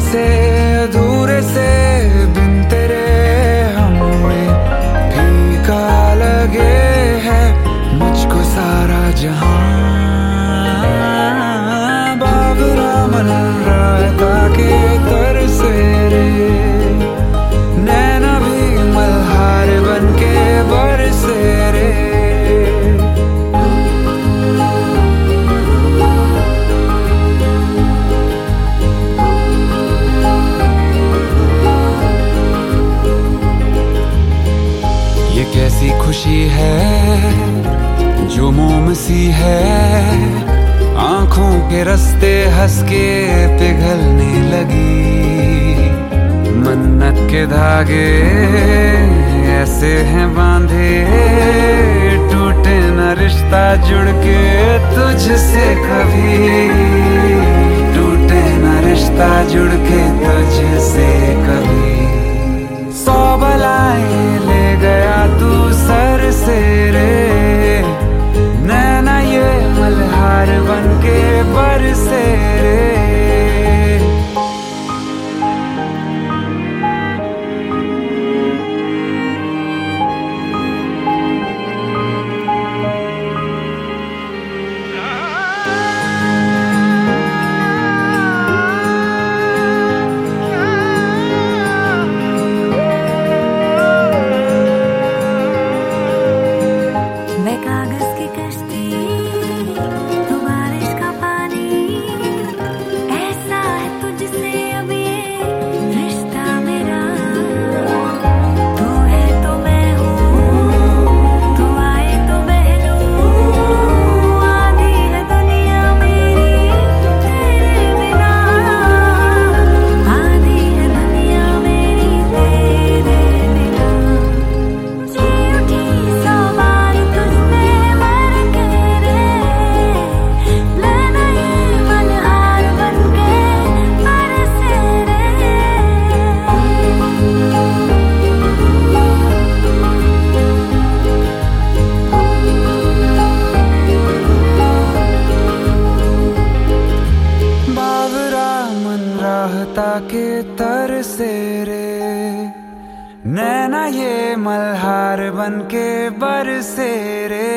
से ये कैसी खुशी है जो मोम सी है? आँखों के रस्ते हंस के पिघलने लगी। मन्नत के धागे ऐसे हैं बांधे। टूटे न रिश्ता जुड़ के तुझसे कभी। टूटे न रिश्ता जुड़ के तुझसे कभी। राहता के तर से रे नैना ये मल्हार बन के बरसे रे